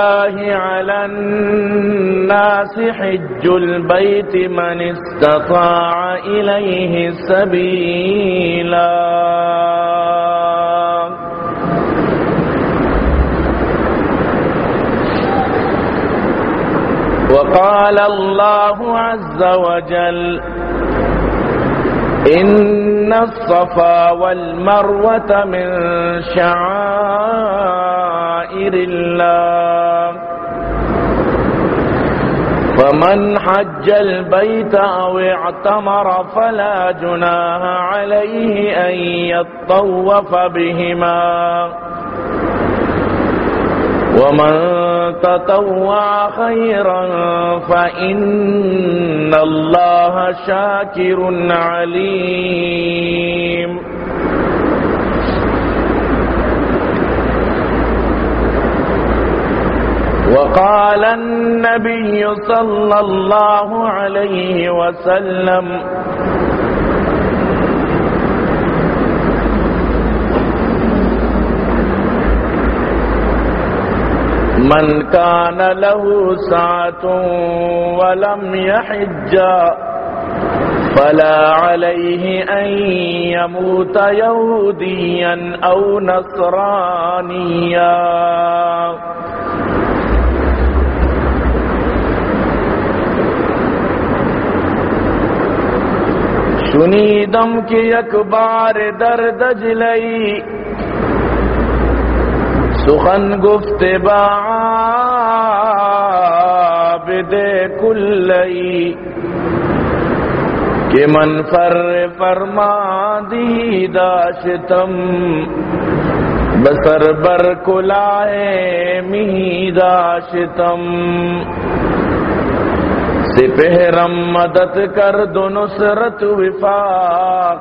ولله على الناس حج البيت من استطاع إليه سبيلا وقال الله عز وجل إن الصفا والمروة من شعائر الله. فمن حج البيت أو اعتمر فلا جناها عليه أن يطوف بهما. ومن تطوع خيرا فإن الله شاكر عليم. وقال النبي صلى الله عليه وسلم من كان له سعة ولم يحج فلا عليه أن يموت يهوديا أو نصرانيا. شنیدم کی اکبار درد جلئی سخن گفت بعابد کلئی۔ کہ من فر فرما دی داشتم بسر بر کلائے می داشتم سپہرم مدد کر دو نصرت وفاق،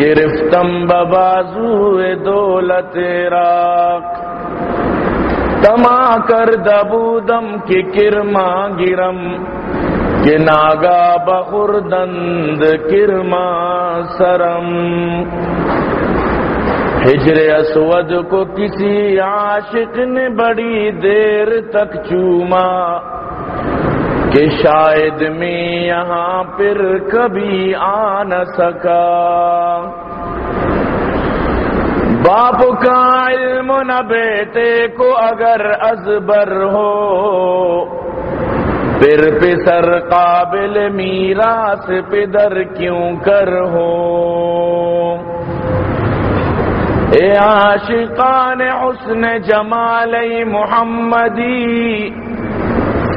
گرفتم ببازو دولت راق۔ تما کر دبودم کی کرما گرم، کہ ناگا بخردند کرما سرم۔ ہجر اسود کو کسی عاشق نے بڑی دیر تک چوما۔ کہ شاید میں یہاں پھر کبھی آ نہ سکا۔ باپ کا علم نہ بیٹے کو اگر ازبر ہو، پھر پسر قابل میراث پدر کیوں کر ہو؟ اے عاشقان حسن جمال محمدی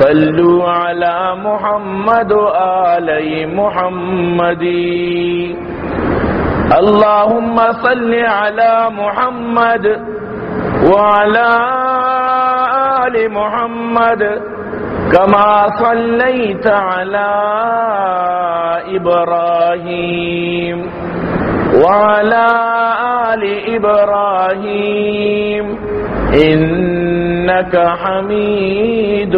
صلو علی محمد و آلی محمدی اللهم صل على محمد وعلى آل محمد كما صليت على إبراهيم وعلى آل إبراهيم. إنك حميد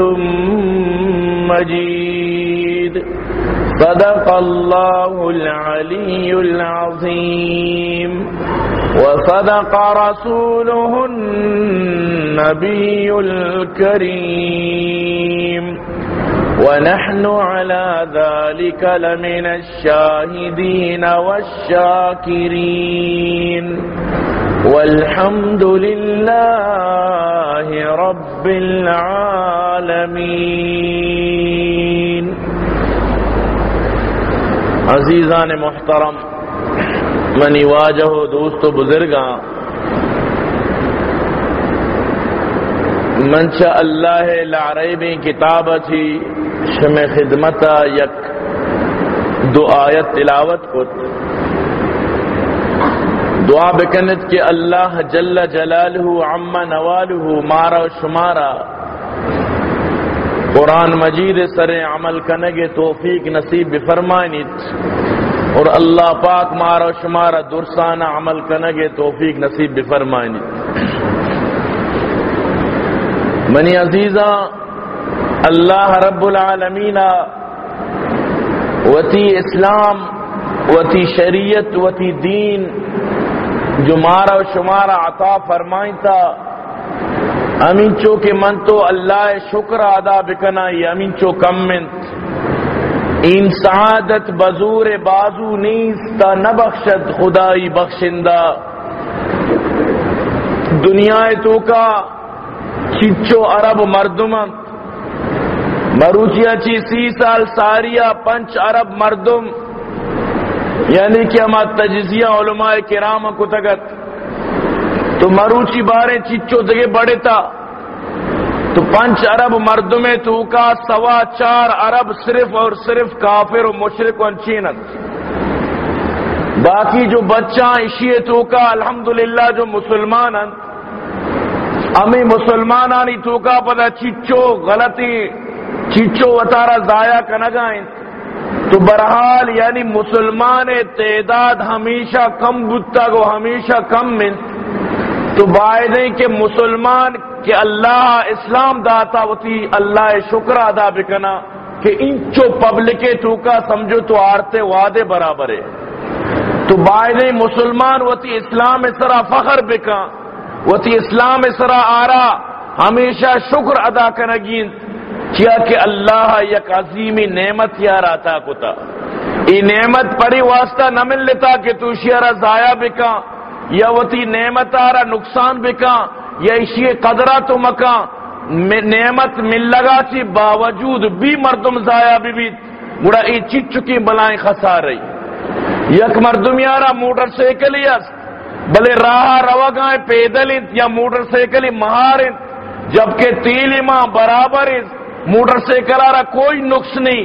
مجيد. صدق الله العلي العظيم. وصدق رسوله النبي الكريم. ونحن على ذلك لمن الشاهدين والشاكرين. والحمد لله رب العالمين عزیزان محترم، منی واجہ دوست بزرگاں منشا اللہ لارے میں کتاب تھی شم خدمت یک دو آیت تلاوت کت۔ دعا بکنت کہ اللہ جل جلالہ عم نوالہ مارا و شمارا۔ قرآن مجید سر عمل کنگ توفیق نصیب بفرمائنیت اور اللہ پاک مارا و شمارا درسانہ عمل کنگ توفیق نصیب بفرمائنیت منی عزیزہ، اللہ رب العالمین وتی اسلام، وتی شریعت، وتی دین جو مارا و شمارا عطا فرمائیں تھا امین کے من تو اللہ شکر ادا بکنا، یہ امین چو کم منت این سعادت بزور بازو نیستا نبخشد خدائی بخشندہ۔ دنیا تو کا چچو عرب مردم مروچیا چی سی سال ساریا پنچ عرب مردم۔ یعنی کہ ہم تجزیہ علماء کرام کو تگت۔ تو مروچی بارے چچو دگے بڑے تھا تو پنچ عرب مردم تو کا سوا چار عرب صرف اور صرف کافر و مشرق و انچینت۔ باقی جو بچہ اشیے تو کا الحمدللہ جو مسلمان ہیں۔ امی مسلمانانی تو کا پتا چچو غلطی چچو وطارا ضائع کنگائیں تو برحال یعنی مسلمان تعداد ہمیشہ کم بتا کو ہمیشہ کم من۔ تو نہیں کہ مسلمان کہ اللہ اسلام داتا ہوتی اللہ شکر ادا بکنا کہ انچو پبلک تو کا سمجھو تو آرتے وعدے برابر ہے۔ تو نہیں مسلمان ہوتی اسلام اس طرح فخر بکا۔ وہ تھی، اسلام سرا آرا۔ ہمیشہ شکر ادا کرگین کیا کہ اللہ یک عظیمی نعمت یار آتا کتا۔ ای نعمت پڑی واسطہ نہ مل لیتا کہ تو شیارہ ضائع بکا، یا وہ تھی نعمت آرا نقصان بکا، یا اسی قدرہ تو مکا۔ نعمت مل لگا چی باوجود بھی مردم ضائع بھی بھی۔ گڑا ای چک چکی بلائیں خسا رہی۔ یک مردم یارا موٹر سیکل یس بلے راہ روا گائیں، پیدل یا موٹر سائیکل مہار جبکہ تیل ماں برابر موٹر سائیکل آ رہا کوئی نقص نہیں۔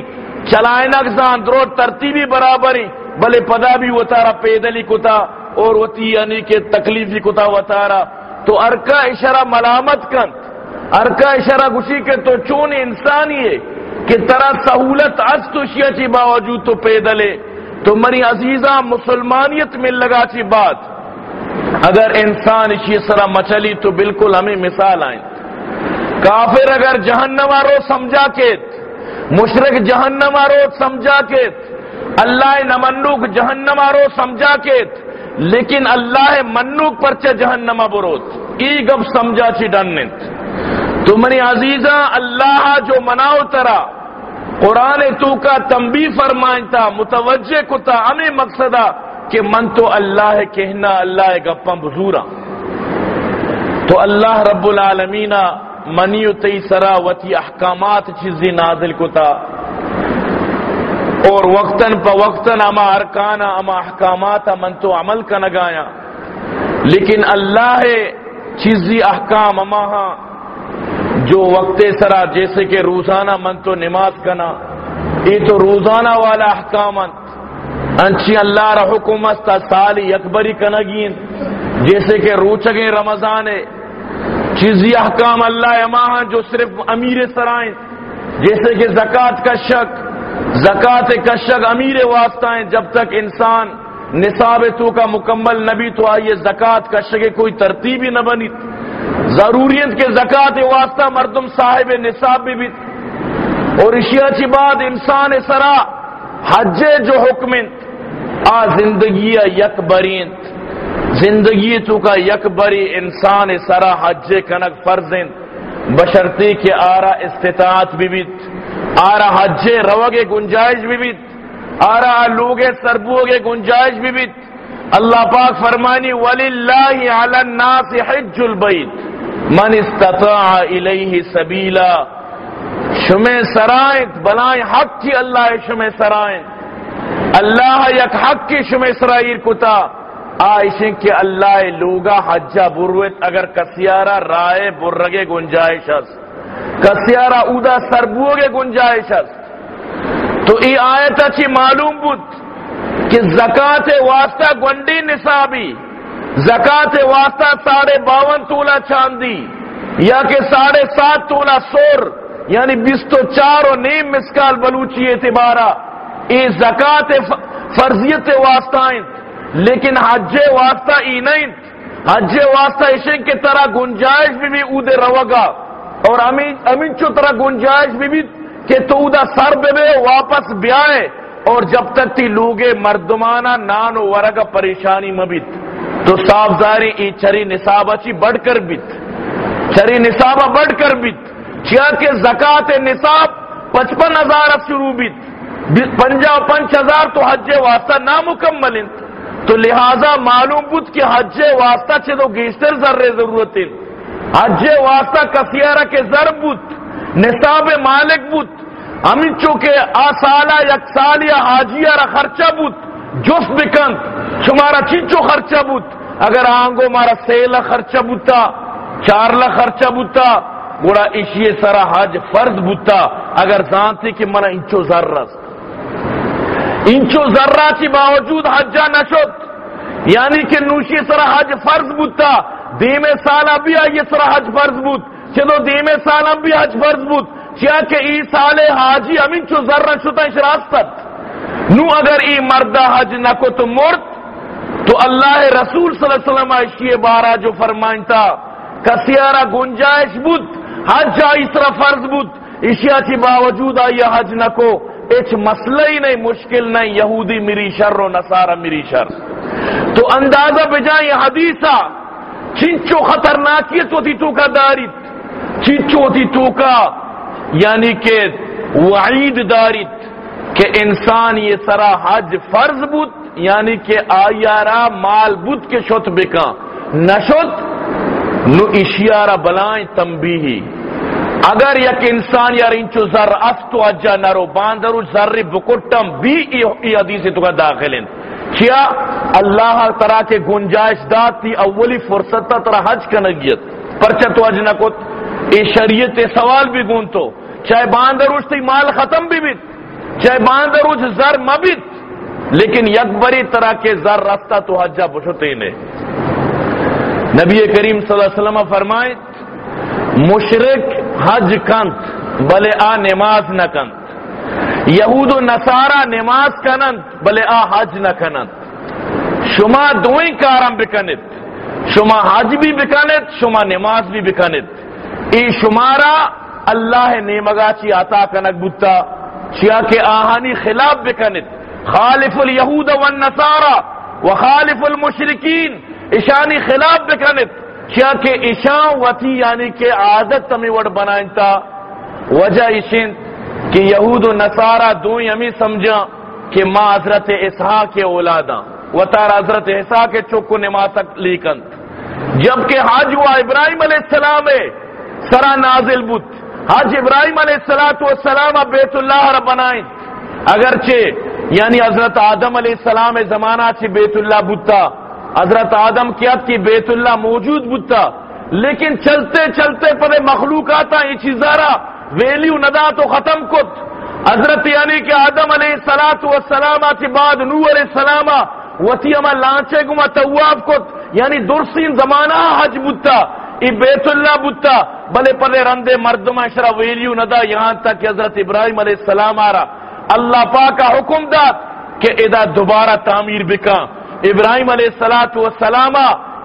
چلائے نقصان درو ترتیبی برابر بلے پدا بھی وہ تارا پیدلی کتا، اور وہ یعنی کہ تکلیفی کتا وہ تو ارکا اشارہ ملامت کن، ارکا اشارہ گشی کے تو چون انسانی ہے کہ طرح سہولت از تو شیا چی باوجود تو پیدلے تو منی عزیزہ، مسلمانیت میں لگا چی بات۔ اگر انسان اسی طرح مچلی تو بالکل ہمیں مثال آئیں۔ کافر اگر جہنم آرو سمجھا کے مشرق جہنم آرو سمجھا کے، اللہ نمنوک جہنم آرو سمجھا کے، لیکن اللہ منوک پرچہ جہنم بروت ای گب سمجھا چی ڈنت تو منی عزیزہ، اللہ جو مناؤ ترا، قرآن تو کا تنبی فرمائن تھا متوجہ کتا ہمیں مقصدہ کہ من تو اللہ ہے کہنا، اللہ ہے گپا بزورا۔ تو اللہ رب العالمین منی تی سرا وتی احکامات چیزی نازل کتا؟ اور وقتاً پا وقتاً اما ارکانا، اما احکامات من تو عمل کا نگایا لیکن اللہ چیزی احکام اما ہاں جو وقت سرا جیسے کہ روزانہ من تو نماز کنا یہ تو روزانہ والا احکامت انچی اللہ را حکم است، سالی اکبری کنگین، جیسے کہ روچگیں رمضان ہے چیزی احکام اللہ اماں جو صرف امیر سرائیں۔ جیسے کہ زکوٰۃ کا شک، زکوٰۃ کا شک امیر واسطہ ہیں۔ جب تک انسان نصاب تو کا مکمل نبی تو آئیے، زکوٰۃ کا شک کوئی ترتیب ہی نہ بنی۔ ضروریت کے زکوٰۃ واسطہ مردم صاحب نصاب بھی بھی۔ اور اشیاء کی بات، انسان سرا حج جو حکم آ زندگی یک برین زندگی تو کا یک بری انسان سرا حج کنک فرزن بشرتی کے آرا استطاعت بھی بیت، آرا حج رو کے گنجائش بھی بیت، آرا لوگ سربو کے گنجائش بھی بیت۔ اللہ پاک فرمانی ولی اللہ الناس حج البیت من استطاع الیہ سبیلا شمع سرائت بلائیں حق کی اللہ شمع سرائیں۔ اللہ یک حق کی شمع اسرائیل کتا۔ آئشن کے اللہ لوگا حجہ بروت اگر کسیارا رائے برگے گنجائش است کسیارا اودا سربوگے گنجائش است تو ای آیت اچھی معلوم بود کہ زکات واسطہ گنڈی نصابی زکات واسطہ ساڑھے باون تولہ چاندی، یا کہ ساڑھے سات تولہ سور یعنی بیس تو چار و نیم مسکال بلوچی اعتبارہ۔ ای زکات فرضیت واسطہ لیکن حج واسطہ ای نہیں۔ حج واسطہ اشن کے طرح گنجائش بھی بھی اودے روگا اور امین چو طرح گنجائش بھی بھی کہ تو ادا سر بے واپس بیائے۔ اور جب تک تی لوگے مردمانہ نان و ورگا پریشانی مبیت تو صاف ظاہری ای چری نصابہ چی بڑھ کر بیت۔ چری نصابہ بڑھ کر بیت۔ چیا کہ زکاة نصاب پچپن ہزار شروع بیت۔ پنجا پنچ ہزار تو حج واسطہ نامکمل انت تو لہذا معلوم بود کہ حج واسطہ چھے تو گیشتر ذرے ضرورت حج واسطہ کسیارہ کے ضرب بود، نصاب مالک بود، ہمیں چونکہ آسالہ یک سال یا حاجیہ را خرچہ بود جس بکند شمارا چنچو خرچہ بود۔ اگر آنگو مارا سیلہ خرچہ بودتا چارلہ خرچہ بودتا گوڑا اشیے سرا حج فرض بودتا اگر زانتی کہ منا انچو ذر رست انچو ذرہ چی باوجود حجہ نشد. یعنی کہ نوشی سرا حج فرض بودتا دیم سال ابھی آئیے سرا حج فرض بود. چلو دیم سال ابھی حج فرض بود. چیا کہ ای سال حاجی امین چو ذرہ شتا اشراستت نو اگر ای مردہ حج نکو تو مرد، تو اللہ رسول صلی اللہ علیہ وسلم اشیے بارہ جو فرمائنتا کسیارہ گنجائش بود، حج آئی سرا فرض بود. اشیاء چی باوجود آئیے حج نکو اچ مسئلہ ہی نہیں، مشکل نہیں، یہودی میری شر و نصارہ میری شر۔ تو اندازہ بجائے حدیثہ، چنچو خطرناکیت ہوتی تو کا داریت چنچو ہوتی تو کا یعنی کہ وعید داریت کہ انسان یہ سرا حج فرض بود یعنی کہ آیارا مال بود کے شت بکا نشت نو اشیارہ بلائیں تنبیہی۔ اگر یک انسان یا انچو ذر استو اجا نرو باندرو ذر بکٹم بھی ای حدیث تو کا داخل ہیں کیا؟ اللہ ترا کے گنجائش داد تھی اولی فرصت تا ترا حج کا نگیت پرچہ تو اج نکت ای شریعت سوال بھی گون تو چاہے باندروج تھی مال ختم بھی بیت. چاہے باندروج ذر مبیت لیکن یک بری طرح کے ذر رفتہ تو حجہ بشتے نے. نبی کریم صلی اللہ علیہ وسلم فرمائے، مشرق حج کنت بلے آ نماز نہ کنت یہود و نصارہ نماز کنت بلے آ حج نہ کنت شما دوئیں کارم بکنت شما حج بھی بکنت شما نماز بھی بکنت ای شمارا اللہ نیمگا چی عطا کنک بتا چیا کہ آہانی خلاف بکنت خالف الیہود والنصارہ وخالف المشرکین اشانی خلاف بکنت کیا کہ ایشان وتی یعنی کہ عادت تمہیں وڑ وجہ ایشن کہ یہود و نصارہ دو یمی سمجھا کہ ماں حضرت اسحا کے اولادا و تار حضرت اسحا کے چکو نماتک لیکن۔ جبکہ حج ہوا ابراہیم علیہ السلام سرا نازل بت حج ابراہیم علیہ السلام والسلام بیت اللہ رب بنائیں۔ اگرچہ یعنی حضرت آدم علیہ السلام زمانہ چھ بیت اللہ بتا حضرت آدم کیا کی بیت اللہ موجود بتا لیکن چلتے چلتے پڑے مخلوق آتا یہ چیزارا ویلیو ندا تو ختم کت۔ حضرت یعنی کہ آدم علیہ السلام والسلام کے بعد نو علیہ السلام وتی اما لانچے گما تواف کت۔ یعنی درسین زمانہ حج بتا ای بیت اللہ بتا بلے پلے رندے مردم اشرا ویلیو ندا یہاں تک کہ حضرت ابراہیم علیہ السلام آ رہا اللہ پاک کا حکم دا کہ ادا دوبارہ تعمیر بکا۔ ابراہیم علیہ السلاۃ والسلام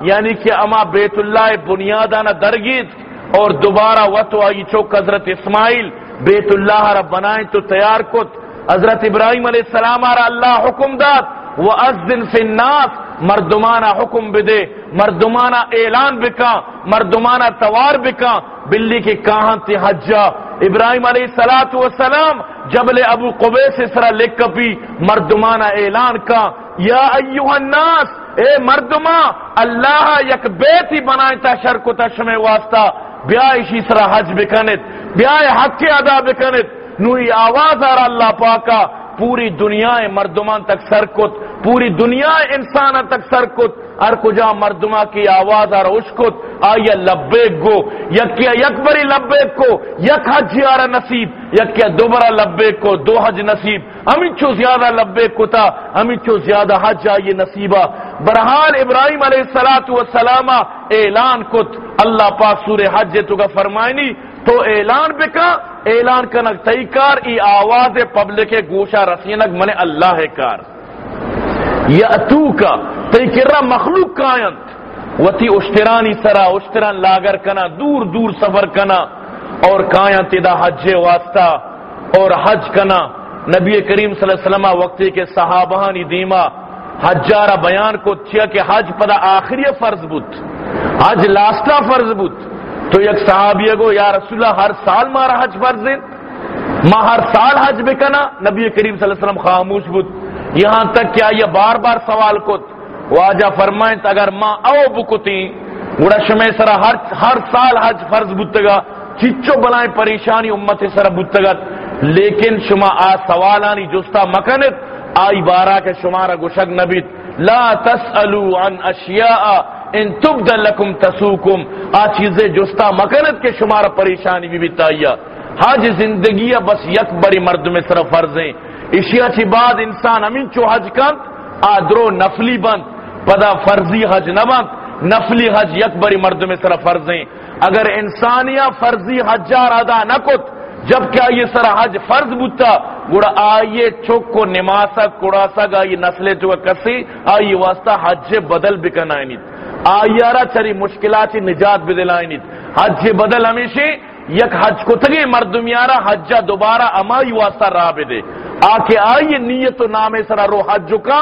یعنی کہ اما بیت اللہ بنیادانہ درگیت اور دوبارہ وط آئی چوک حضرت اسماعیل، بیت اللہ رب بنائیں تو تیار کت۔ حضرت ابراہیم علیہ السلام را اللہ حکم داد وہ ازن الناس، مردمانہ حکم بدے، مردمانہ اعلان بکا، مردمانہ توار بکا، بلی کی کہاں تھی حجا ابراہیم علیہ السلاۃ والسلام جبل ابو قبے سے سرا لکھ کپی، مردمانہ اعلان کا یا ایوہ الناس، اے مردما اللہ یک بیت ہی بنائے تا شرک و تشم واسطہ بیا اسی سرا حج بکنت بیا حق ادا بکنت نوی آواز آ اللہ پاکا پوری دنیا مردمان تک سرکت، پوری دنیا انسان تک سرکت۔ ہر کجا مردما کی آواز اور اشکت۔ آیا لبے گو، یکیا یک بری لبے کو، یک حج یارا نصیب، یکیا دوبارہ لبے کو، دو حج نصیب۔ ہمیں چو زیادہ لبے کو تھا چو زیادہ حج آئیے نصیبہ۔ برحال ابراہیم علیہ السلام والسلام اعلان کت۔ اللہ پاک سور حج تو کا فرمائنی، تو اعلان بکا اعلان کنک تئی کار، ای آواز پبلک گوشا رسینک، من اللہ کار۔ یا تو کا تئی کرا مخلوق کائنت وتی اشترانی سرا، اشتران لاگر کنا، دور دور سفر کنا۔ اور کائنت دا حج واسطہ اور حج کنا۔ نبی کریم صلی اللہ علیہ وسلم وقتی کے صحابہانی دیما۔ حجارہ بیان کو چیا کہ حج پدا آخری فرض بت حج لاسٹا فرض بت تو یک صحابی گو یا رسول اللہ ہر سال مارا حج فرض ماں ہر سال حج بکنا۔ نبی کریم صلی اللہ علیہ وسلم خاموش بت یہاں تک کیا یہ بار بار سوال کت واجہ فرمائیں اگر ماں او بکتی گڑا شمع سرا ہر ہر سال حج فرض بتگا چچو بلائیں پریشانی امت سرا بتگت لیکن شما آ سوالانی جستا مکنت۔ آئی بارا کے شمارا گشک نبیت لا تسألو عن اشیاء۔ ان تبدل لکم تسوکم، آ چیزیں جستا مکنت کے شمارا پریشانی بھی بتایا حج زندگی بس یک بڑی مرد میں صرف فرضیں اشیاء چی بعد انسان امین چو حج کن آدرو نفلی بند۔ پدا فرضی حج نہ بند، نفلی حج یک بڑی مرد میں صرف فرضیں اگر انسانیہ فرضی حجار ادا نہ کت، جب کیا یہ سر حج فرض بتا گڑا آئیے چوک کو نماسا، کڑاسا گا یہ نسلے جو کسی، آئیے واسطہ حج بدل بکن آئینیت آئیارا چری مشکلات نجات بدل حج بدل ہمیشہ یک حج کو تگے مردمیارا حجہ دوبارہ امائی واسطہ راہ بدے آکے آئیے نیت و نام سرا رو حج کا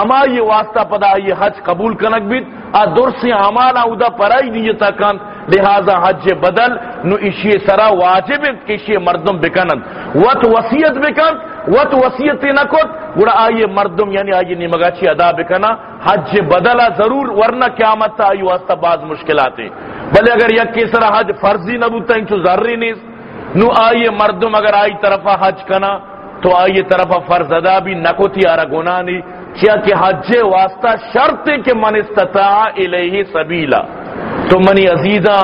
اما یہ واسطہ پدا یہ حج قبول کنک بیت آ درسی عمالا اودا پرائی نیتا کن۔ لہذا حج بدل نو اشی سرا واجب کہ اشی مردم بکنن وط وسیعت بکن۔ وط وسیعت نکت گڑا آئیے مردم یعنی آئیے نمگا چی ادا بکنا، حج بدلا ضرور، ورنہ قیامت تا آئی واسطہ بعض مشکلات ہیں بلے اگر یک کی سرا حج فرضی نہ نبوتا انچو ضروری نہیں نو آئیے مردم اگر آئی طرفا حج کنا، تو آئیے طرفا فرض ادا بھی نکوتی آرہ گناہ نہیں کیا کہ حج واسطہ شرط ہے کہ من استطاع الیہ سبیلا۔ تو منی عزیزہ،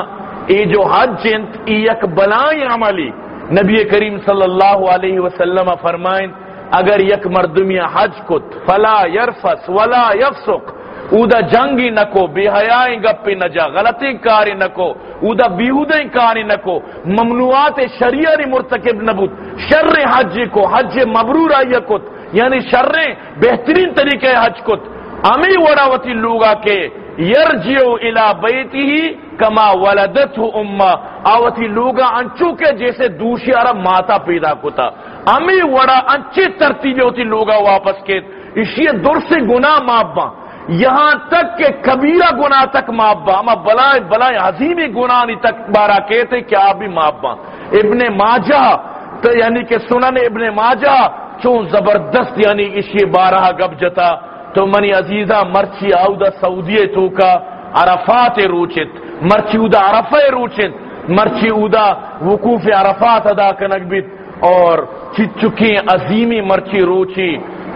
اے جو حج انت ای یک بلائیں عملی۔ نبی کریم صلی اللہ علیہ وسلم فرمائیں، اگر یک مردمی حج کت، فلا یرفس ولا یفسق اودا جنگی نکو، بے حیائیں گپی نجا، غلطی کاری نکو اودا بیہودیں کاری نکو، ممنوعات شریعہ مرتکب نبوت شر حج کو، حج مبرور آئی کت یعنی شریں بہترین طریقے حج کت، امی وڑاوتی لوگا کے یرجیو الى بیتی ہی کما ولدت ہو اما آوتی لوگا انچو کے جیسے دوشی عرب ماتا پیدا کتا۔ امی وڑا انچی ترتیبی ہوتی لوگا واپس کے۔ اسی در سے گناہ مابا یہاں تک کہ کبیرہ گناہ تک مابا اما بلائے بلائے عظیمی گناہ نہیں تک بارا کہتے کہ آپ بھی مابا ابن ماجہ تو یعنی کہ سنن ابن ماجہ چون زبردست یعنی اشی بارہ گب جتا۔ تو منی عزیزہ مرچی آودا سعودی تو کا عرفات روچت، مرچی اودا عرفہ روچت، مرچی اودا وقوف عرفات ادا کنک بیت، اور چچکی عظیمی مرچی روچی،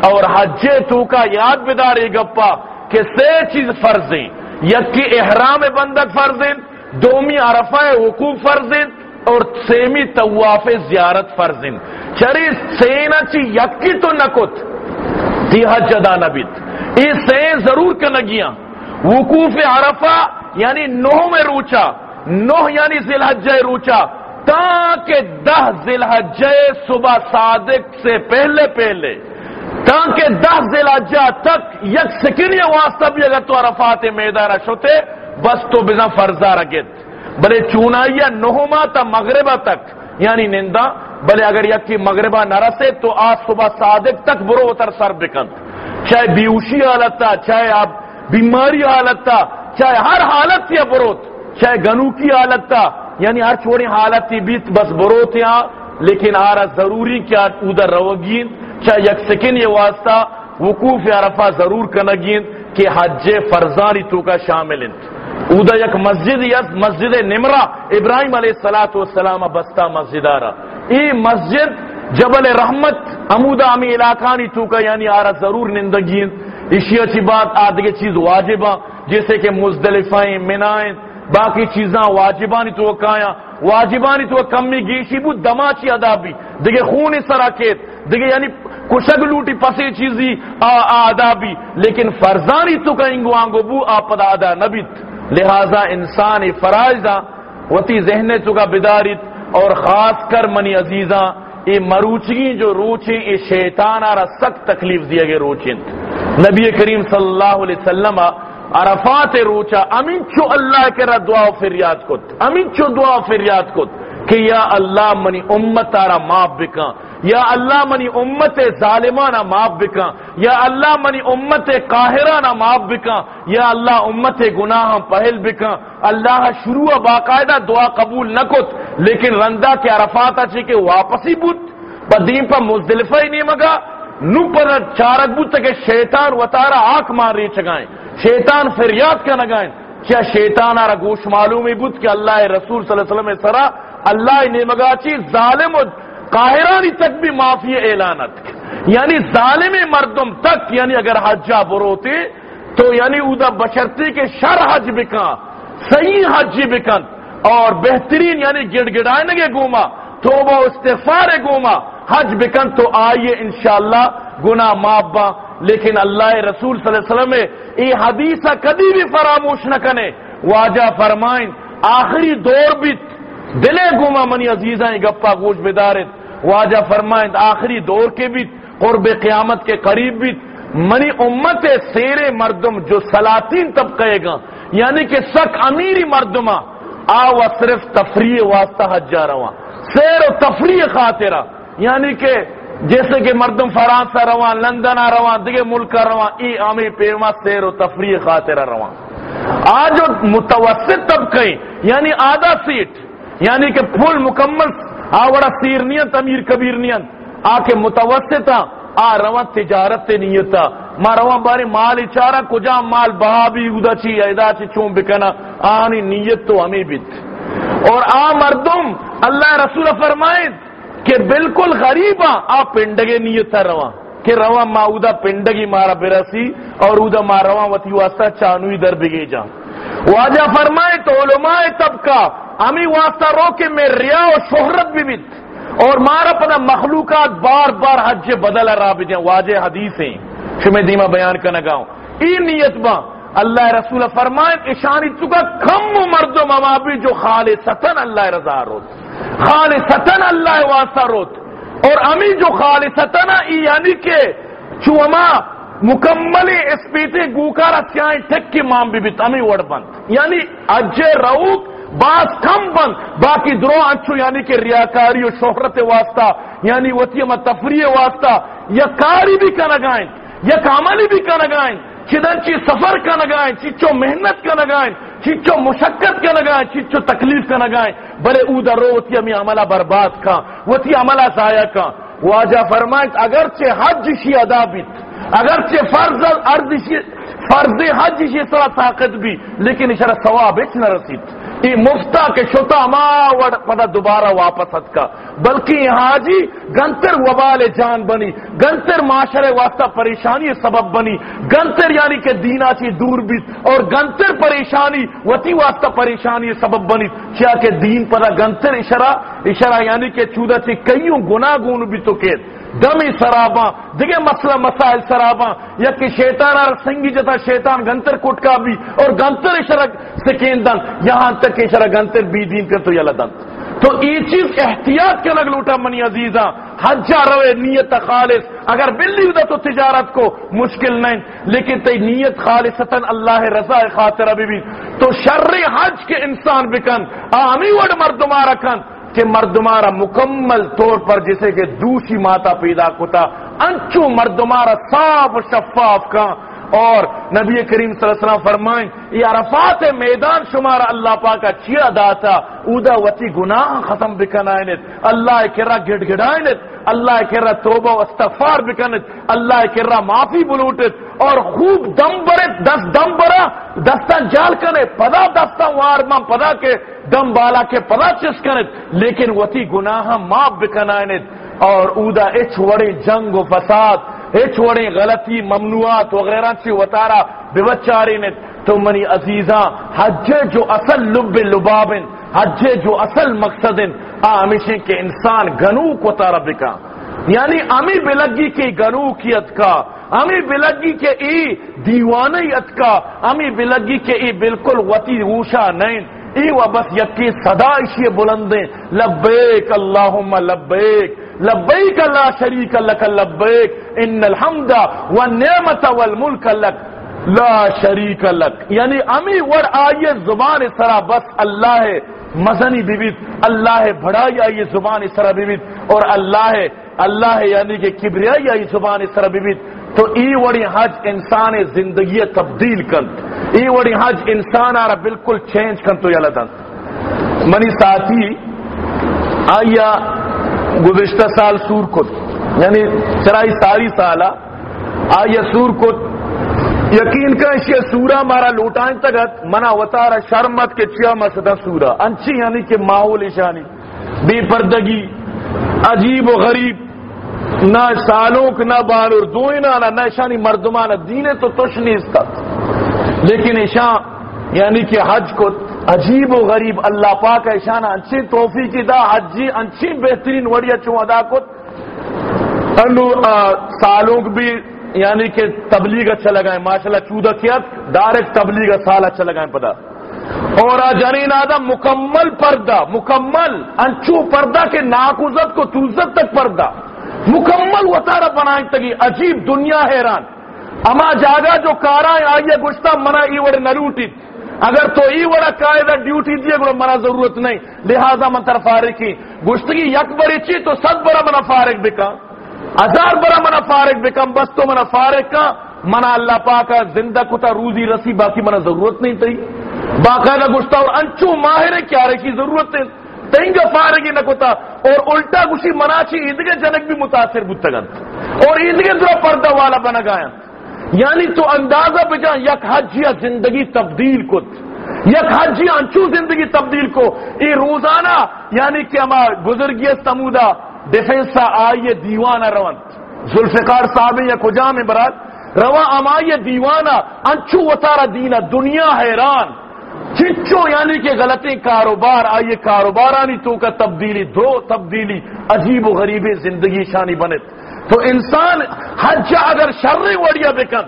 اور حجے تو کا یاد بداری گپا کہ سے چیز فرضیں، یکی احرام بندک فرضیں، دومی عرفہ وقوف فرضیں، اور سیمی طواف زیارت فرضن چری سینا چی یکی تو نکت تی حج ادا نبیت ای سین ضرور کنگیاں وقوف عرفہ یعنی نوہ میں روچا نوہ یعنی ذلحجہ روچا تاکہ دہ ذلحجہ صبح صادق سے پہلے پہلے، تاکہ دہ ذلحجہ تک یک سکنی واسطہ بھی اگر تو عرفات میدارہ شتے بس تو بزا فرزہ رگت۔ بلے چونائیا نہما تا مغربہ تک یعنی نندا بلے اگر یکی مغربہ نہ رسے تو آج صبح صادق تک برو اتر سر بکند چاہے بیوشی حالت تھا چاہے آپ بیماری حالت تھا چاہے ہر حالت تھی بروت چاہے گنو کی حالت تھا یعنی ہر چھوڑی حالت تھی بیت بس بروت یہاں لیکن آرہ ضروری کیا ادھر روگین چاہے یک سکن یہ واسطہ، وقوف عرفہ ضرور کنگین کہ حج فرزانی تو کا شامل انت۔ اودا یک مسجد یس، مسجد نمرہ، ابراہیم علیہ السلام والسلام بستہ مسجد آرہ ای مسجد جبل رحمت، امودا امی علاقانی توکا یعنی آرہ ضرور نندگی اسی اچھی بات آدھگے چیز واجبہ جیسے کہ مزدلفائیں، منائیں، باقی چیزاں واجبانی تو کایا واجبانی تو کمی گیشی بود دماچی ادا بھی. دیکھے خون سراکیت دیکھے یعنی کشگ لوٹی پسی چیزی ادا بھی. لیکن فرزانی تو کا انگو آنگو بو آپ پدا ادا نبیت لہذا انسان فراج دا وتی ذہن چکا بدارت اور خاص کر منی عزیزاں یہ مروچگی جو روچیں یہ شیطان آرہ سخت تکلیف دیا گئے روچیں۔ نبی کریم صلی اللہ علیہ وسلم عرفات روچا، امین چو اللہ کے را دعا و فریاد کت، امین چو دعا و فریاد کت۔ کہ یا اللہ منی امت تارا معاف بکا یا اللہ منی امت ظالمانہ معاف بکا یا اللہ منی امت قاہرانہ معاف بکا یا اللہ امت گناہ پہل بکا اللہ شروع باقاعدہ دعا قبول نہ کت، لیکن رندہ کے عرفات اچھی کہ واپسی بود پدیم پر مزدلفہ ہی نہیں مگا، نو پر چارک بود تک شیطان وطارہ آنکھ مار رہی چگائیں۔ شیطان فریاد کا نگائیں۔ کیا شیطان آرہ گوش معلومی بود کہ اللہ رسول صلی اللہ علیہ وسلم سرا اللہ نے مگاچی ظالم و قاہرانی تک بھی معافی اعلانت یعنی ظالم مردم تک یعنی اگر حجہ بروتے تو یعنی اودا بشرتی کے شر حج بکا صحیح حج بکن اور بہترین یعنی گڑ گڑائیں گے گوما، توبہ استغفار گوما، حج بکن تو آئیے انشاءاللہ، گناہ معاف با لیکن اللہ رسول صلی اللہ علیہ وسلم یہ حدیثہ کدی بھی فراموش نہ کنے واجہ فرمائن آخری دور بھی دلے گما منی عزیزہ گپا گوش بدارت۔ واجہ فرمائن آخری دور کے بھی قرب قیامت کے قریب بھی منی امت سیر مردم جو سلاطین طبقے گا۔ یعنی کہ سک امیری مردمہ۔ آ و صرف تفریح واسطہ حج جا رہا سیر و تفریح خاطرہ۔ یعنی کہ جیسے کہ مردم فرانسہ رواں لندن آ رواں دیگے ملک رواں ای آمی پیما سیر و تفریح خاطر رواں آج متوسط طبقے یعنی آدھا سیٹ۔ یعنی کہ پھول مکمل، آوڑا سیر نیت امیر کبیر نیت آ کے متوسط آ رواں تجارت نیتا ما رواں باری مال اچارا کجا مال بہا بھی ادا چی ایدا چی چون بکنا۔ آنی نیت تو ہمیں بیت اور آ مردم، اللہ رسول فرمائے کہ بالکل غریب ہاں، آپ پنڈگے نیت تھا رواں۔ کہ رواں ما ادا پنڈگی مارا برسی اور ادا ما رواں وتی واسطہ چانوی در بگے جا۔ واجہ فرمائے تو علماء طبقہ امی واسطہ رو میں ریا و شہرت بھی بیت اور مارا پنا مخلوقات بار بار حج بدل رہا بھی واجہ حدیثیں شمی دیما بیان کرنا گاؤں ای نیت با اللہ رسول فرمائے اشانی چکا کم مرد و جو خالصتاً اللہ رضا روز خالصتاً اللہ واسطہ روت۔ اور امی جو خالصتاً ای یعنی کہ چوما مکمل اسپیتے گوکارا چائیں ٹھک کی مام بھی بیت امی وڑ بند۔ یعنی اجے روک باز کم بند۔ باقی درو انچو یعنی کہ ریاکاری و شہرت واسطہ یعنی وطیم تفریح واسطہ، یا کاری بھی کا نگائیں یا کاملی بھی کا نگائیں چی سفر کا نگائیں چیچو محنت کا نگائیں چیچو مشقت کا نگائیں چیچو تکلیف کا نگائیں بلے او در رو تھی امی عملہ برباد کا، وہ تھی عملہ سایہ کا۔ واجہ فرمائیں، اگرچہ حج شی ادا بیت اگرچہ فرض ارض فرض حج شی سرا طاقت بھی، لیکن اشارہ ثواب اچ نہ رسید۔ یہ مفتا کے شتا ما دوبارہ واپس ہت کا۔ بلکہ یہاں جی گنتر وبال جان بنی، گنتر معاشرے واسطہ پریشانی سبب بنی۔ گنتر یعنی کہ دینا چی دور بھی، اور گنتر پریشانی، وتی واسطہ پریشانی سبب بنی۔ کیا کہ دین پدا گنتر اشارہ اشارہ یعنی کہ چودہ چی کئیوں گناہ گون بھی تو کہت۔ دمی سراباں دیگه مسئلہ مسائل سراباں یا کہ شیطان آر سنگی جتا شیطان گنتر کٹکا بھی اور گنتر اشارہ سکین دن یہاں تک کہ اشارہ گنتر بی دین کر تو یلا دن۔ تو یہ چیز احتیاط کے لگ لوٹا منی عزیزاں حجا روے نیت خالص اگر بلی دا تو تجارت کو مشکل نہیں لیکن تی نیت خالصتا اللہ رضا خاطر بھی, بھی۔ تو شر حج کے انسان بکن آمی وڑ مردمارا کن کہ مردمارا مکمل طور پر جسے کہ دوسری ماتا پیدا کتا انچو مردمارا صاف شفاف کا اور نبی کریم صلی اللہ علیہ وسلم فرمائیں یہ عرفات میدان شمارا اللہ پاکا چیا داتا، اودا وتی گناہ ختم بکنائنت، اللہ کرا گڑ گڑائنت اللہ کرا توبہ و استغفار بکنت، اللہ کرا معافی بلوٹت، اور خوب دم برت دس دم برا دستا جال کنے، پدا دستا وارما پدا کے دم بالا کے پدا چس کنت لیکن وتی گناہ معاف بکنائنت۔ اور اودا اچ وڑے جنگ و فساد اچ وڑے غلطی، ممنوعات وغیرہ سے وطارا بچارے نے تو منی عزیزاں حج جو اصل لب لبابن حج جو اصل مقصد آمشی کے انسان گنو کو تارا بکا یعنی امی بلگی کی گنو کی اتکا امی بلگی کے ای دیوانی اتکا امی بلگی کے ای بالکل وطی روشا نہیں ای و بس یکی صدا اشی بلندیں، لبیک اللہم لبیک۔ لبیک اللہ شریک لک لبیک ان الحمد والنعمت والملک لک لا شریک لک یعنی امی ور آئیے زبان سرا بس اللہ ہے مزنی بیویت اللہ ہے بڑائی آئیے زبان سرا بیویت اور اللہ ہے اللہ ہے یعنی کہ کبریائی آئی زبان سرا بیویت تو ای وڑی حج انسان زندگی تبدیل کن ای وڑی حج انسان آرہ بالکل چینج کن تو یلا دن منی ساتھی آیا گزشتہ سال سور کت یعنی چرائی ساری سالہ آیا سور کت یقین کا اشیاء سورہ مارا لوٹائیں تگت منا وطارا شرمت کے چیا مسدہ سورہ۔ انچی یعنی کہ ماحول اشانی بے پردگی، عجیب و غریب۔ نہ سالوک نہ بانور دوئنا نہ نشانی مردمان دین تو تش نہیں اس لیکن ایشان یعنی کہ حج کو عجیب و غریب اللہ پاک ایشان انچی توفی کی دا، حجی انچی بہترین وڑیا چون ادا کو انو سالوک بھی یعنی کہ تبلیغ اچھا لگائیں، ماشاءاللہ چودہ کیا ڈائریکٹ تبلیغ سال اچھا لگائیں پتا اور جنین آدم، مکمل پردہ، مکمل انچو پردہ کے ناکوزت کو توزت تک پردہ۔ مکمل وطارہ بنائیں تگی، عجیب دنیا حیران۔ اما جاگا جو کارا آئیے گشتہ منا ای وڑ نروٹی اگر تو ای وڑا قائدہ ڈیوٹی دیے گڑا منا ضرورت نہیں۔ لہذا من طرف فارغ کی گشتگی یک بڑی چی تو ست بڑا منا فارغ بکا ہزار بڑا منا فارغ بکم بس تو منا فارغ کا منا اللہ پاکا زندہ کتا روزی رسی، باقی منا ضرورت نہیں تھی۔ باقاعدہ گشتہ اور انچو ماہر کیارے کی ضرورت ہے۔ تینگا فارگی نکتا اور الٹا گوشی مناچی ایدگے جنک بھی متاثر بودتگن اور ایدگے درہ پردہ والا بنا گایا۔ یعنی تو اندازہ بجا یک حجیہ زندگی تبدیل کت، یک حجیہ انچو زندگی تبدیل کو۔ ای روزانہ یعنی کہ اما گزرگی سمودہ ڈیفنسا آئیے دیوانہ روانت ذوالفقار صاحب یا کجا میں برات؟ روا امائیے دیوانہ، انچو وطارہ دینہ دنیا حیران۔ چچو یعنی کہ غلطی کاروبار، آئیے کاروبارانی تو کا تبدیلی، دو تبدیلی عجیب و غریب زندگی شانی بنت۔ تو انسان حج اگر شر وڑیا بکن،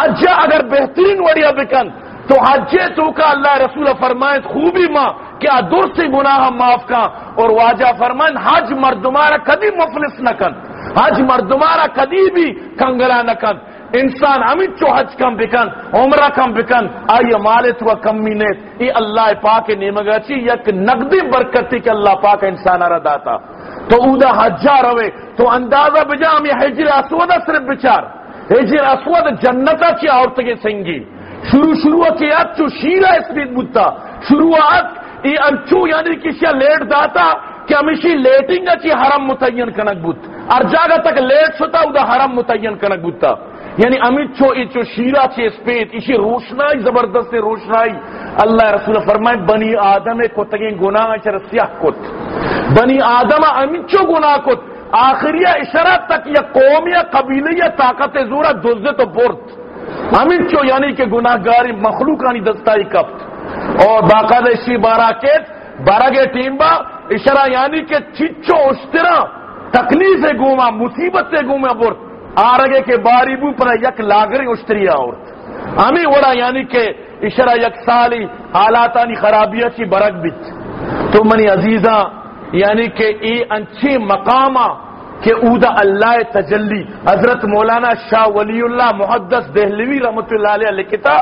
حج اگر بہترین وڑیا بکن، تو حج تو کا اللہ رسول فرمائے، خوبی ماں کیا دور سے گناہ معاف کا۔ اور واجہ فرمائن حج مردمارا کدی مفلس نہ کن۔ حج مردمارا کدی بھی کنگلا نہ کن۔ انسان امت چو حج کم بکن، عمرہ کم بکن۔ آئی مالت و کمی نیت ای اللہ پاک نیمگا چی یک نقدی برکتی کہ اللہ پاک انسان را داتا۔ تو اودا حجا روے، تو اندازہ بجا ہم یہ حجر اسود صرف بچار۔ حجر اسود جنتا چی عورت کے سنگی۔ شروع شروع کی ات چو شیرہ اس بیت بودتا شروعات ای انچو یعنی کسی لیٹ داتا کہ ہمیشہ لیٹنگا چی حرم متعین کنک بود ارجاگا تک لیٹ شتا اودا حرم متعین کنک بودتا یعنی امت چو چو شیرہ چے سپیت اسی روشنائی، زبردست روشنائی۔ اللہ رسول فرمائے، بنی آدم کو تگیں گناہ چر کت۔ بنی آدم امت چو گناہ کت۔ آخریہ اشارہ تک یا قوم یا قبیلی یا طاقت زورہ دوزے تو برد۔ امت چو یعنی کہ گناہ گاری مخلوقانی دستائی کپت اور باقاعدہ اسی بارہ کیت بارہ کے ٹیم با، اشارہ یعنی کہ چچو اشترا، تکلیف سے گوما، مصیبت سے گوما برد۔ آرگے کے باری بو پر یک لاگری اشتری اور ہمیں وڑا یعنی کہ اشرا یک سالی حالاتانی خرابیہ چی برک بیت. تو منی عزیزاں یعنی کہ ای انچی مقامہ کہ اودا اللہ تجلی. حضرت مولانا شاہ ولی اللہ محدث دہلوی رحمت اللہ علیہ لکھتا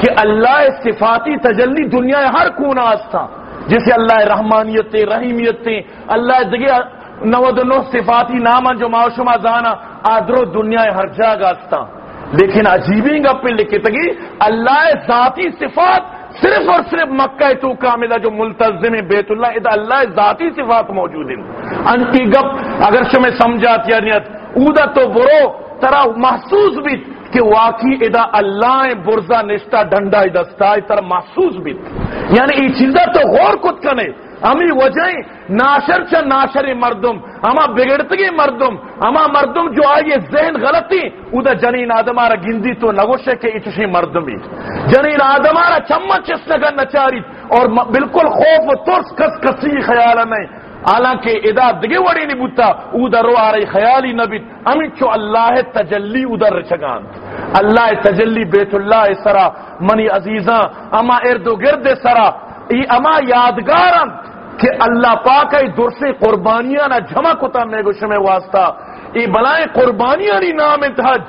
کہ اللہ صفاتی تجلی دنیا ہر کونا آستا جسے اللہ رحمانیت رحیمیت اللہ دگیا نود نو صفاتی ناما جو معاشمہ زانا آدرو دنیا ہر جگہ آستا لیکن عجیبی گا پہ لکھے تگی اللہ ذاتی صفات صرف اور صرف مکہ تو کاملہ جو ملتظم بیت اللہ ادا اللہ ذاتی صفات موجود ہیں۔ ان کی گپ اگر شمیں سمجھات یا نیت، اودا تو برو ترا محسوس بھی کہ واقعی ادا اللہ برزا نشتا ڈنڈا دستا ترا محسوس بھی۔ یعنی یہ چیزیں تو غور کت کنے۔ امی وجہ ناشر چا ناشر مردم، اما بگڑتگی مردم، اما مردم جو آئیے ذہن غلطی، او دا جنین آدمارا گندی تو نگوشے کہ اچھشی مردمی۔ جنین آدمارا چمچ اس نگن نچاری، اور بالکل خوف و ترس کس کسی خیال نہیں حالانکہ ادا دگے وڑی نہیں بوتا، او در رو آ رہی خیالی نبیت امی چو اللہ تجلی ادھر رچگان۔ اللہ تجلی بیت اللہ سرا، منی عزیزاں، اما ارد و گرد سرا۔ ای اما یادگارم کہ اللہ پاک ای قربانیاں نہ جمع کتا میں گوش میں واسطہ۔ ای بلائیں قربانیاں نی نام حج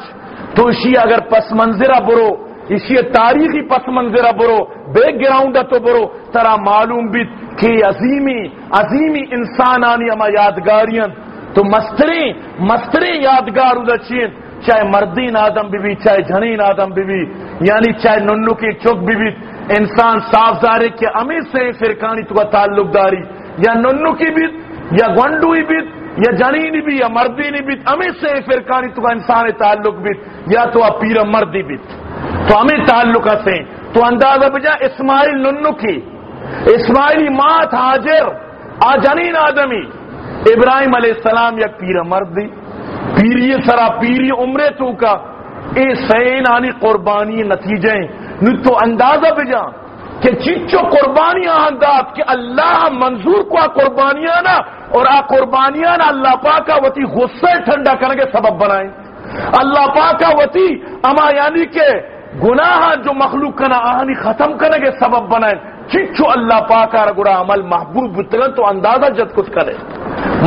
تو اسی اگر پس منظرہ برو، اسی تاریخی پس منظرہ برو بیک گراؤنڈ تو برو ترا معلوم بھی کہ عظیمی عظیمی انسان آنی اما یادگاریاں۔ تو مستری مستری یادگار ادھر چین۔ چاہے مردین آدم بھی بھی چاہے جھنین آدم بھی یعنی چاہے ننو کی چک بھی انسان صاف زارے کہ امیر سے فرقانی تو تعلق داری، یا ننو کی بھی یا گونڈوئی بھی یا جنینی بھی یا مردینی بھی امیر سے فرقانی تو انسان تعلق بھی یا تو پیر مردی بھی تو امیر تعلق سے تو اندازہ بجا اسماعیل ننو کی۔ اسماعیلی مات حاجر آ جنین آدمی ابراہیم علیہ السلام یا پیر مردی۔ پیری سرا، پیری عمرے تو کا۔ اے سین آنی قربانی نتیجے نو تو اندازہ بجا کہ چچو قربانیاں انداز کہ اللہ منظور کو قربانیاں نا، اور آ قربانیاں نا اللہ پاکا وتی غصے ٹھنڈا کرنے کے سبب بنائیں۔ اللہ پاکا وتی، اما یعنی کہ گناہ جو مخلوق کنا آہنی ختم کرنے کے سبب بنائیں چچو اللہ پاکا گڑا عمل محبوب بتگن تو اندازہ جد کچھ کرے۔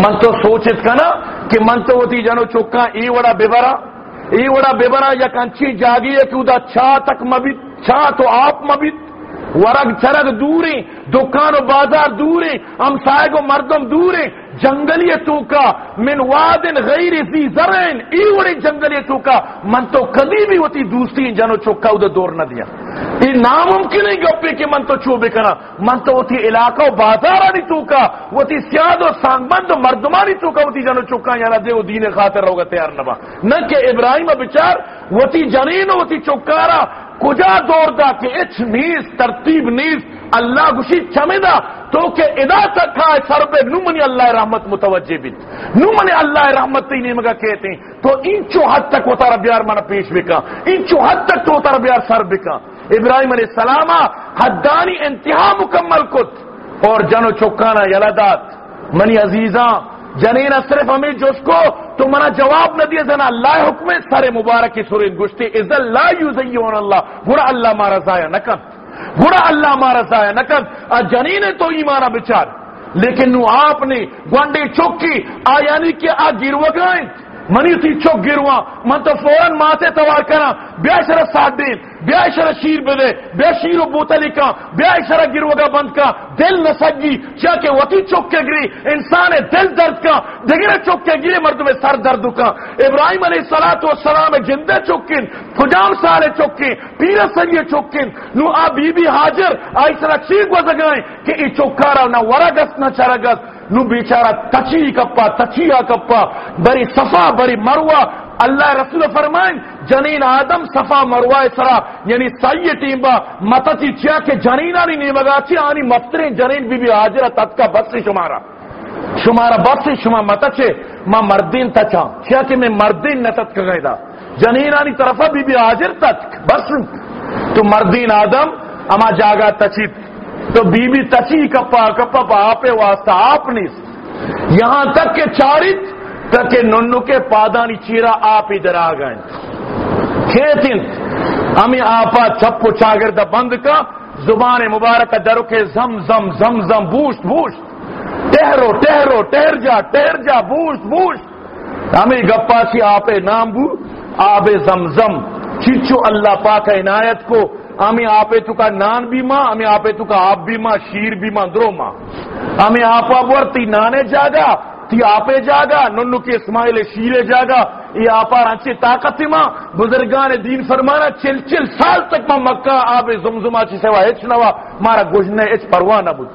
من تو سوچت کنا کہ من تو ہوتی جانو چوکا ای وڑا بیبرا، ای وڑا بیبرا یا کنچی جاگی ہے کہ ادا چھا تک مبیت چھا تو آپ مبیت ورگ چرگ دوریں، دکان و بازار دوریں ہم سائے مردم دوریں۔ جنگلی تو کا من وادن غیر ذی زرین۔ ای وڑی جنگلی تو کا من تو کدی بھی ہوتی دوسری جنو چوکا ادھر دور نہ دیا۔ یہ ناممکن ہے گپے کہ من تو چوبے کنا۔ من تو ہوتی علاقہ و بازار آنی تو کا ہوتی سیاد و سانگمند و مردمانی تو کا ہوتی جنو چوکا۔ یعنی دے وہ دین خاطر ہوگا تیار نبا۔ نہ کہ ابراہیم بچار، ہوتی جنین ہوتی چوکارا۔ کجا دور دا کہ اچ نیز، ترتیب نیز اللہ گشی چمیدا تو کہ ادا تک کھائے سر پہ نو اللہ رحمت متوجہ بیت نو اللہ رحمت تی نیمگا کہتے ہیں۔ تو انچو حد تک وہ تارا بیار منا پیش بکا انچو حد تک تو تارا بیار سر بکا ابراہیم علیہ السلام حدانی انتہا مکمل کت۔ اور جنو چکانا یلدات، منی عزیزاں جنین صرف ہمیں جس کو تمہارا جواب نہ دیا زنا اللہ حکم سارے مبارک کی سورین گشتی از اللہ یوزیون اللہ، برا اللہ مارا ضائع نہ کر، برا اللہ مارا ضائع نہ کر جنین تو ایمانا بچار، لیکن نو آپ نے گوانڈے چوکی، آ یعنی کہ آ گرو گائیں منی تھی چوک گروا من تو فوراً ماتے توار کرا بیا شرح ساتھ دین بیا شرح شیر بدے بیا شیر و بوتلی کا بیا شرح گروگا بند کا دل نسگی چاہ کہ وطی چوک کے گری، انسان دل درد کا دگرے چوک کے گری، مرد میں سر درد کا ابراہیم علیہ السلام والسلام جندے چوکن فجام سالے چوکن پیر سنگی چوکن نو آ بی بی حاجر آئی سرح چیز گوزگائیں کہ ای چوکارا نہ ورگس نہ چرگس۔ نو بیچارہ تچی کپا تچیا کپا، بری صفا، بری مروا اللہ رسول فرمائیں، جنین آدم صفا مروا سرا۔ یعنی سائی ٹیم با متچی چیا کہ جنین آنی نیمگا چی آنی مفترین جنین بی بی آجرہ تت کا بس شمارا۔ شمارا بس شما متچے ما مردین تچا چیا کہ میں مردین نتت کا گئے دا جنین آنی طرفا بی بی آجر تت بس تو مردین آدم، اما جاگا تچیت تو بی بی تچی کپا کپا پا آپ واسطہ آپ نہیں یہاں تک کہ چارت تک ننو کے پادانی چیرا آپ ادھر آ گئے۔ کھیتن، ہمیں آپا چپو چاگرد بند کا، زبان مبارک درو کے زم زم زم زم بوشت بوشت۔ ٹہرو ٹہرو، ٹہر جا ٹہر جا، بوشت بوشت۔ ہمیں گپا سی آپ نام بو آب زم زم۔ چچو اللہ پاک عنایت کو আমি আপে চুকা নান বিমা আমি আপে চুকা আপ বিমা শির বিমা দ্রোমা আমি شیر بھی ماں، درو ماں۔ ہمیں آپ ہاں ورتی جاگا، تی آپ جاگا، ننو کے اسماعیل شیرے جاگا۔ یہ آپ ہاں اچھی طاقت ماں، بزرگان دین فرمانا، چل چل سال تک ماں مکہ آپ زمزمہ چی سوا ہچ نوا مارا ہچ نہ بود۔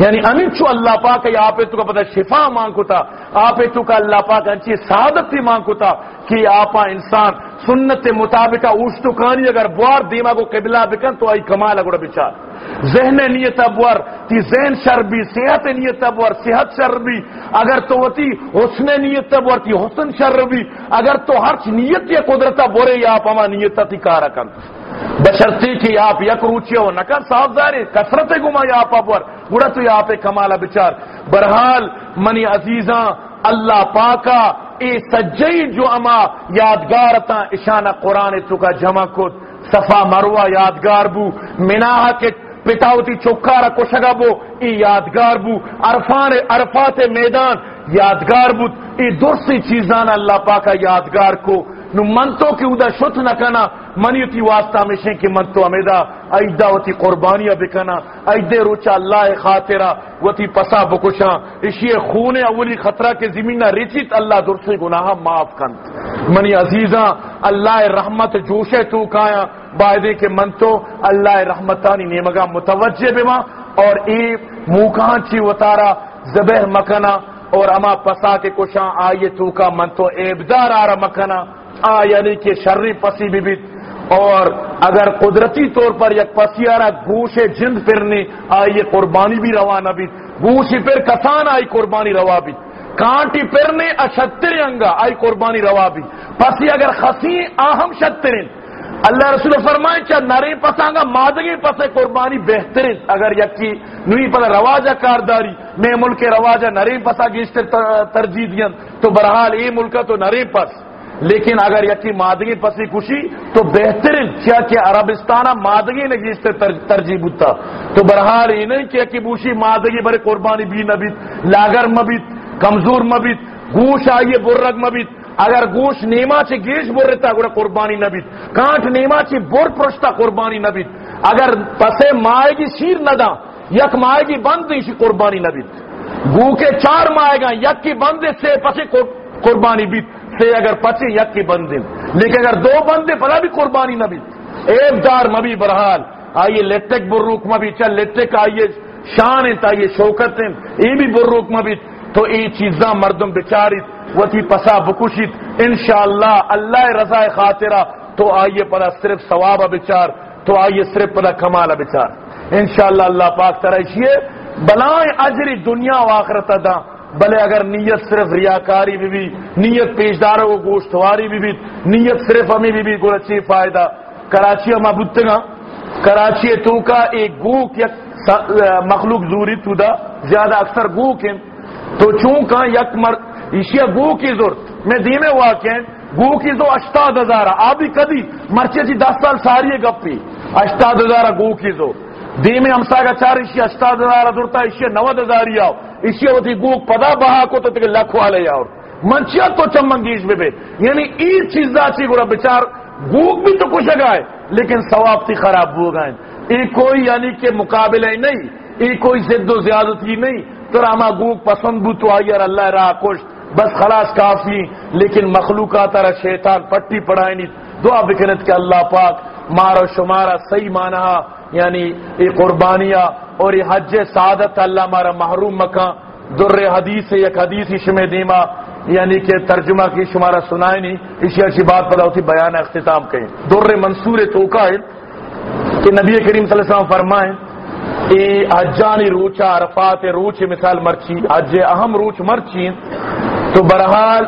یعنی امین چو اللہ پاک ہے آپ تو کا پتہ شفا مانگو تھا آپ تو کا اللہ پاک اچھی سعادت ہی مانگو تھا کہ آپ انسان سنت مطابق اوش تو کانی اگر بوار دیما کو قبلہ بکن تو آئی کمال اگڑا بچار ذہن نیت ابور تی ذہن شر بھی صحت نیت ابور صحت شر بھی اگر تو وتی حسن نیت ابور تی حسن شر بھی اگر تو ہر نیت یا قدرتا بورے یا آپ اما نیت تی کارا کن۔ بشرتی کی آپ یک روچی ہو نکر صاحب داری کسرت گما یا آپ ابور گڑا تو آپ کمالا بچار۔ برحال، منی عزیزاں، اللہ پاکا، اے سجئی جو اما یادگار تا اشانہ قرآن تو کا جمع کت، صفا مروا یادگار بو، مناہ کے پتاوتی چکارا کشگا بو ای یادگار بو، عرفان عرفات میدان، یادگار بو ای درسی چیزان اللہ پاکا یادگار کو نو منتو کی ادا شت نہ کنا منی تی واسطہ مشیں کہ منتو امیدا ایدا وتی قربانیاں بکنا ایدے روچا اللہ خاطرہ وتی پسا بکشاں۔ اسی خون اولی خطرہ کے زمینہ ریچیت اللہ درسی گناہ معاف کن منی عزیزاں، اللہ رحمت جوشے تو کایا۔ بائدے کے منتو اللہ رحمتانی نیمگا متوجہ بما اور ای موکان چی وطارا زبہ مکنا۔ اور اما پسا کے کشاں، آئیے تو کا منتو ایبدار آرہ مکنا۔ آ یعنی کہ شرری پسی بھی بیت اور اگر قدرتی طور پر یک پسیارا گوش جند پھرنے آئی قربانی بھی روا نہ بیت گوشی پھر کسان آئی قربانی روا بھی۔ کانٹی پھرنے اشتر انگا آئی قربانی روا بھی۔ پسی اگر خسی، آہم شترین۔ اللہ رسول فرمائے چاہ نرے پسانگا مادگی پسے قربانی بہترین۔ اگر یکی نوی پتا رواجہ کارداری، میں ملک رواجہ نرے پسا گیشتر ترجیح دیا تو برحال اے ملکہ تو نرے پس۔ لیکن اگر یکی مادگی پسی کشی، تو بہترین کیا کہ عربستانہ مادگی نے جس سے ترجیح بتا تو برحال یہ نہیں کیا کہ بوشی مادگی برے قربانی بھی نبیت لاگر مبیت کمزور مبیت گوش آئیے برگ مبیت اگر گوش نیما چی گیش بر رہتا گوڑا قربانی نبیت کانٹ نیما چی بر پرشتا قربانی نبیت اگر پسے مائے گی شیر ندا یک مائے گی بند اسی قربانی نبیت گو کے چار مائے گا یک کی بند سے پسے قربانی بیت۔ سے اگر پچے یک کی بندن لیکن اگر دو بندے پلا بھی قربانی نہ بھی ایک دار مبی برحال۔ آئیے لیٹک بروک مبی چل، لیٹک آئیے شان ہے تائیے شوکت ہیں یہ بھی بروک مبی تو یہ چیزاں مردم بچارت وہ تھی پسا بکشت انشاءاللہ اللہ رضا خاطرہ۔ تو آئیے پلا صرف ثواب بچار تو آئیے صرف پلا کمال بچار انشاءاللہ اللہ پاک طرح بلائیں اجری دنیا و آخرت دا بلے اگر نیت صرف ریاکاری بھی بھی، نیت پیشداروں کو گوشتواری بھی بھی، نیت صرف ہمیں بھی بھی اچھی فائدہ۔ کراچی ہم ابتگا کراچی تو کا ایک گوک یک مخلوق زوری تو دا۔ زیادہ اکثر گوک ہیں تو چونکہ یک مر اشیا گو کی ضرورت۔ میں دیمے واقع ہیں گو کی زو اشتاد ہزارہ۔ آبی کدی مرچے جی دس سال ساری گپی اشتاد ہزارہ گو کی زو دیمے ہمسا کا چار اشیا اشتاد ہزارہ ضرورت اشیا نود ہزاری آؤ اسی ہوتی گوک پدا بہا کو تو لکھ والے اور منچیا تو چمنگیش بے بے۔ یعنی ای چیز چی گورا بچار، گوک بھی تو کچھ گائے لیکن ثواب تھی خراب ہو گئے ای کوئی یعنی کہ مقابلہ نہیں، ای کوئی زد و زیادتی نہیں۔ تو راما گوک پسند بو تو آئی اور اللہ راہ کش بس خلاص کافی، لیکن مخلوقات را شیطان پٹی پڑھائیں نہیں۔ دعا بکنت کہ اللہ پاک مارو شمارا صحیح مانا یعنی یہ قربانیاں اور یہ حج سعادت اللہ ہمارا محروم مکان، در حدیث یک حدیث شم دیما یعنی کہ ترجمہ کی شمارا سنائے نہیں، اسی اچھی بات پتا ہوتی بیان اختتام کہیں۔ در منصور توکا ہے کہ نبی کریم صلی اللہ علیہ وسلم فرمائیں اے حجانی روچا عرفات روچ مثال مرچی، حج اہم روچ مرچی تو برحال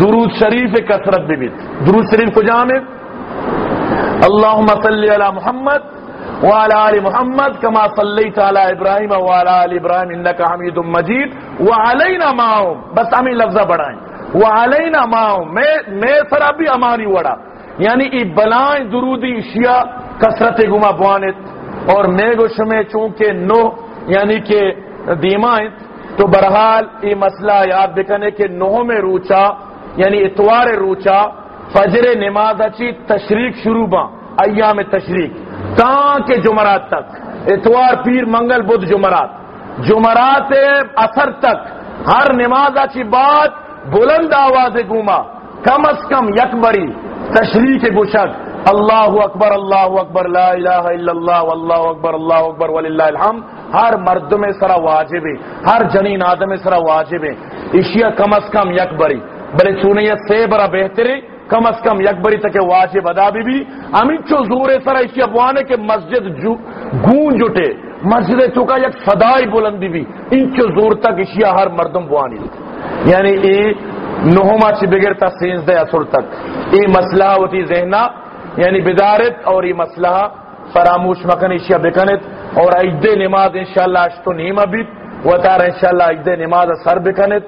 درود شریف کثرت بھی درود شریف کو جامع اللہم صلی علی محمد وعلى آل محمد كما صليت على ابراہیم وعلى آل ابراہیم انك حمید مجید وعلينا معهم. بس ہمیں لفظہ بڑھائیں. وعلينا معهم. میں میں سرا بھی امانی وڑا. یعنی ای بلائیں درودی اشیاء کثرت گما بوانت. اور میں گوش میں چونکہ نو یعنی کہ دیمائیں. تو برحال ای مسئلہ یاد بکنے کہ نو میں روچا یعنی اتوار روچا، فجر نماز اچھی تشریق شروع با، ایام تشریق. کے جمعرات تک، اتوار، پیر، منگل، بدھ جمعرات جمعرات اثر تک ہر نماز کی بات بلند آواز گوما، کم از کم یک بری تشریح کے گشک اللہ اکبر اللہ اکبر، لا الہ الا اللہ، واللہ اکبر، اللہ اکبر، وللہ الحمد، ہر مرد میں سرا واجب ہے ہر جنین آدم میں سرا واجب ہے اشیا کم از کم یک بری، بلے چونیہ سے برا بہتری کم از کم یک بری تک واجب ادا بھی بھی امین چو زور سر اسی ابوانے کے مسجد گونج اٹھے. مسجد چکا یک صدائی بلندی بھی انچو زور تک اشیا ہر مردم بوانی. یعنی ای نہما چی بغیر تا سینز دے اثر تک. ای مسئلہ ہوتی ذہنہ. یعنی بدارت اور ای مسئلہ فراموش مکن اشیا بکنت. اور عید نماز انشاءاللہ اشتو نیم ابیت و تار انشاءاللہ عید نماز سر بکنت.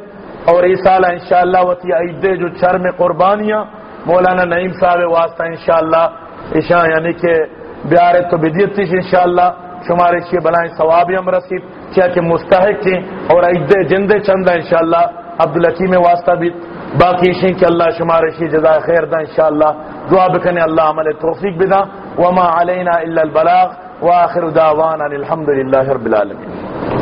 اور ای سالہ انشاءاللہ وتی عید جو چرم قربانیاں. مولانا نعیم صاحب واسطہ انشاءاللہ اشاء یعنی کہ بیارت تو بدیت انشاءاللہ، شمارے چیئے بلائیں ثوابی ہم رسید کیا کہ مستحق ہیں اور عید جندے چندہ انشاءاللہ، عبدالحکیم واسطہ بھی باقی شیں کہ اللہ شمارے شی جزائے خیر دا انشاءاللہ۔ دعا بکنے اللہ عمل توفیق بدا وما علینا الا البلاغ واخر دعوانا الحمدللہ رب العالمین۔